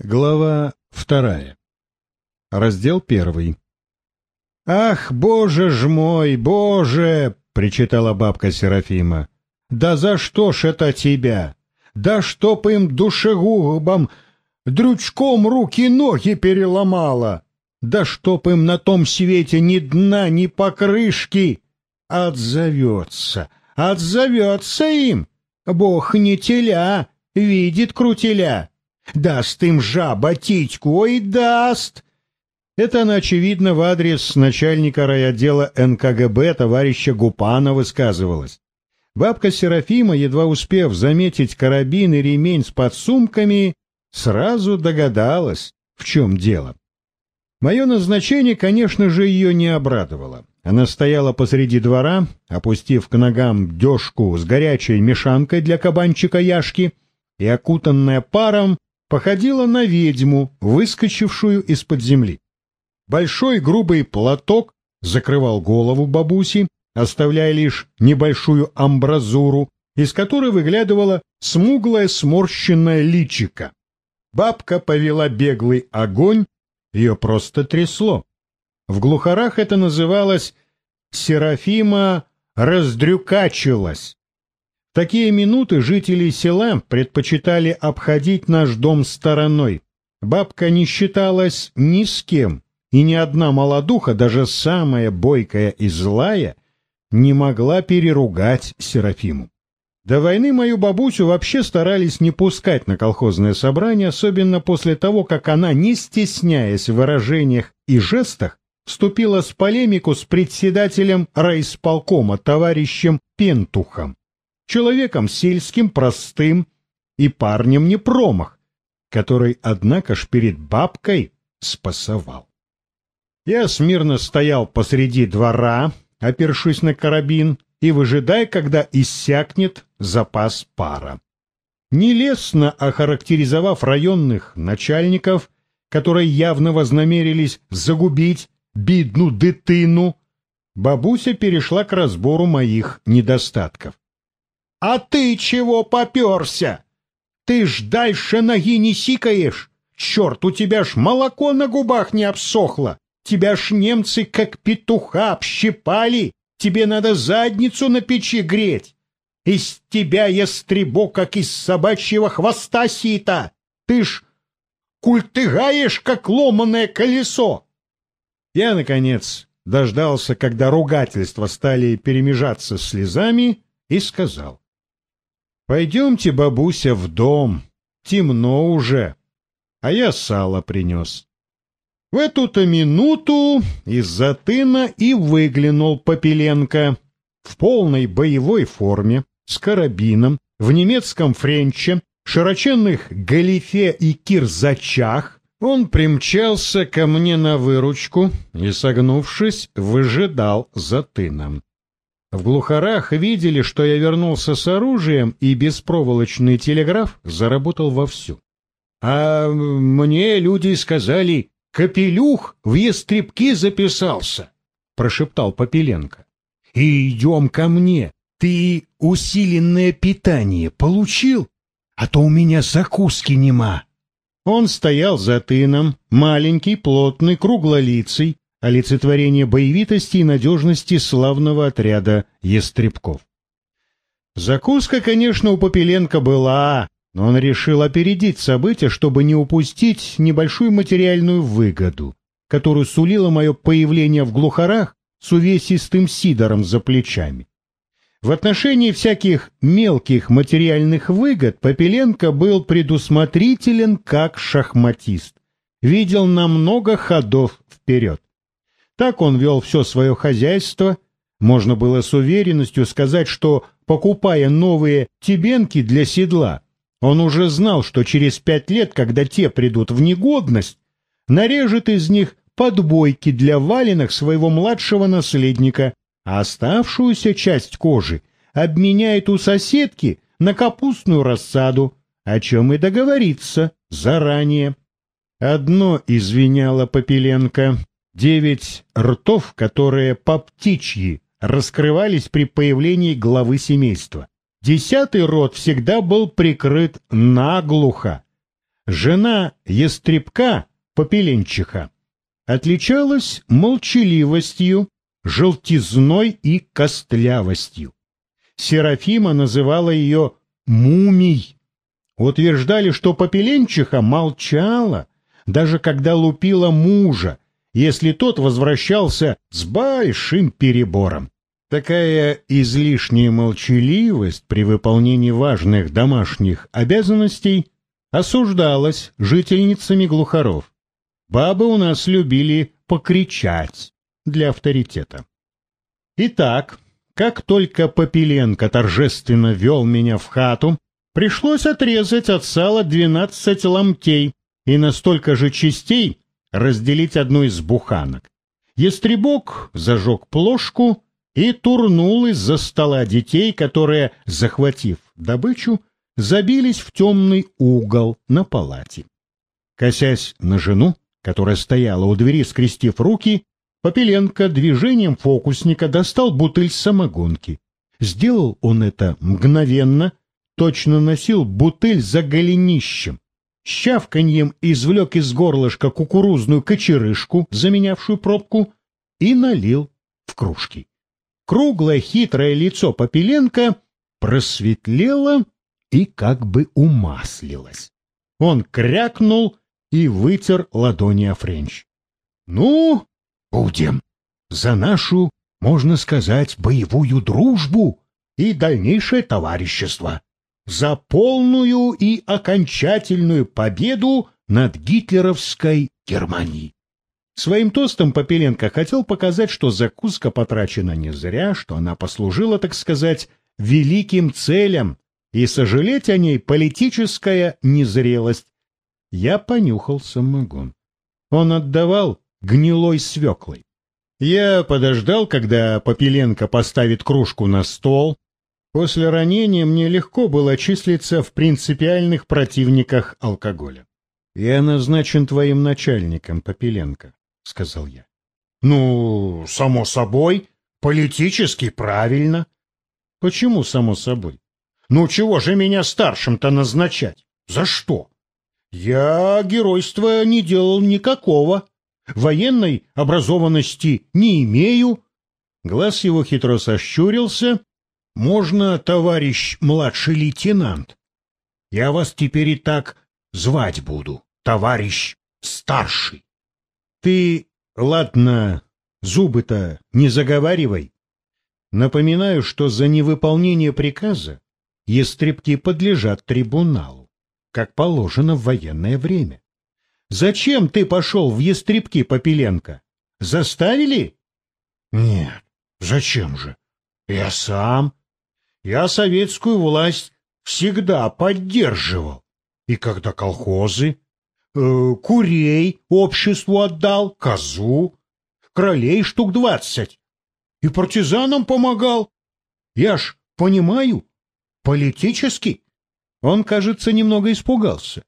Глава вторая. Раздел первый. «Ах, боже ж мой, боже!» — причитала бабка Серафима. «Да за что ж это тебя? Да чтоб им душегубам дрючком руки-ноги переломала! Да чтоб им на том свете ни дна, ни покрышки! Отзовется, отзовется им! Бог не теля, видит крутеля!» Даст им жаба титьку, ой, даст! Это она, очевидно, в адрес начальника райотдела НКГБ товарища Гупана высказывалась. Бабка Серафима, едва успев заметить карабин и ремень с подсумками, сразу догадалась, в чем дело. Мое назначение, конечно же, ее не обрадовало. Она стояла посреди двора, опустив к ногам дежку с горячей мешанкой для кабанчика Яшки, и, окутанная паром, походила на ведьму, выскочившую из-под земли. Большой грубый платок закрывал голову бабуси, оставляя лишь небольшую амбразуру, из которой выглядывала смуглая сморщенная личика. Бабка повела беглый огонь, ее просто трясло. В глухарах это называлось «Серафима раздрюкачилась» такие минуты жители села предпочитали обходить наш дом стороной. Бабка не считалась ни с кем, и ни одна молодуха, даже самая бойкая и злая, не могла переругать Серафиму. До войны мою бабусю вообще старались не пускать на колхозное собрание, особенно после того, как она, не стесняясь в выражениях и жестах, вступила в полемику с председателем райисполкома, товарищем Пентухом человеком сельским, простым и парнем не промах, который, однако ж, перед бабкой спасовал. Я смирно стоял посреди двора, опершись на карабин, и выжидая, когда иссякнет запас пара. Нелестно охарактеризовав районных начальников, которые явно вознамерились загубить бедну дытыну, бабуся перешла к разбору моих недостатков. А ты чего поперся? Ты ж дальше ноги не сикаешь. Черт, у тебя ж молоко на губах не обсохло. Тебя ж немцы как петуха общипали. Тебе надо задницу на печи греть. Из тебя я стребу, как из собачьего хвоста сита. Ты ж культыгаешь, как ломаное колесо. Я, наконец, дождался, когда ругательства стали перемежаться слезами, и сказал. Пойдемте, бабуся, в дом. Темно уже. А я сало принес. В эту-то минуту из-за тына и выглянул Попеленко в полной боевой форме, с карабином, в немецком френче, широченных галифе и кирзачах, он примчался ко мне на выручку и, согнувшись, выжидал за тыном. В глухарах видели, что я вернулся с оружием, и беспроволочный телеграф заработал вовсю. А мне люди сказали, Капелюх в естребки записался, — прошептал Попеленко. — И идем ко мне. Ты усиленное питание получил? А то у меня закуски нема. Он стоял за тыном, маленький, плотный, круглолицый, олицетворение боевитости и надежности славного отряда ястребков. Закуска, конечно, у Попеленко была, но он решил опередить события, чтобы не упустить небольшую материальную выгоду, которую сулило мое появление в глухарах с увесистым сидором за плечами. В отношении всяких мелких материальных выгод Попеленко был предусмотрителен как шахматист, видел на много ходов вперед. Так он вел все свое хозяйство. Можно было с уверенностью сказать, что, покупая новые тебенки для седла, он уже знал, что через пять лет, когда те придут в негодность, нарежет из них подбойки для валенок своего младшего наследника, а оставшуюся часть кожи обменяет у соседки на капустную рассаду, о чем и договорится заранее. Одно извиняло Попеленко девять ртов, которые по птичьи раскрывались при появлении главы семейства. Десятый рот всегда был прикрыт наглухо. Жена Естребка, Попеленчиха, отличалась молчаливостью, желтизной и костлявостью. Серафима называла ее «мумий». Утверждали, что Попеленчиха молчала, даже когда лупила мужа, если тот возвращался с большим перебором. Такая излишняя молчаливость при выполнении важных домашних обязанностей осуждалась жительницами глухаров. Бабы у нас любили покричать для авторитета. Итак, как только Попеленко торжественно вел меня в хату, пришлось отрезать от сала двенадцать ломтей и на столько же частей разделить одну из буханок. Естребок зажег плошку и турнул из-за стола детей, которые, захватив добычу, забились в темный угол на палате. Косясь на жену, которая стояла у двери, скрестив руки, Попеленко движением фокусника достал бутыль самогонки. Сделал он это мгновенно, точно носил бутыль за голенищем. Щавканьем извлек из горлышка кукурузную кочерышку, заменявшую пробку, и налил в кружки. Круглое хитрое лицо Попеленко просветлело и как бы умаслилось. Он крякнул и вытер ладони о френч. — Ну, будем. За нашу, можно сказать, боевую дружбу и дальнейшее товарищество. За полную и окончательную победу над гитлеровской Германией. Своим тостом Попеленко хотел показать, что закуска потрачена не зря, что она послужила, так сказать, великим целям, и сожалеть о ней политическая незрелость. Я понюхал самогон. Он отдавал гнилой свеклой. Я подождал, когда Попеленко поставит кружку на стол. После ранения мне легко было числиться в принципиальных противниках алкоголя. «Я назначен твоим начальником, Попеленко», — сказал я. «Ну, само собой, политически правильно». «Почему само собой?» «Ну, чего же меня старшим-то назначать? За что?» «Я геройства не делал никакого» военной образованности не имею. Глаз его хитро сощурился. Можно, товарищ младший лейтенант? Я вас теперь и так звать буду, товарищ старший. Ты, ладно, зубы-то не заговаривай. Напоминаю, что за невыполнение приказа естребки подлежат трибуналу, как положено в военное время. Зачем ты пошел в ястребки, Попеленко? Заставили? Нет, зачем же? Я сам. Я советскую власть всегда поддерживал. И когда колхозы, э, курей обществу отдал, козу, кролей штук двадцать. И партизанам помогал. Я ж понимаю, политически. Он, кажется, немного испугался.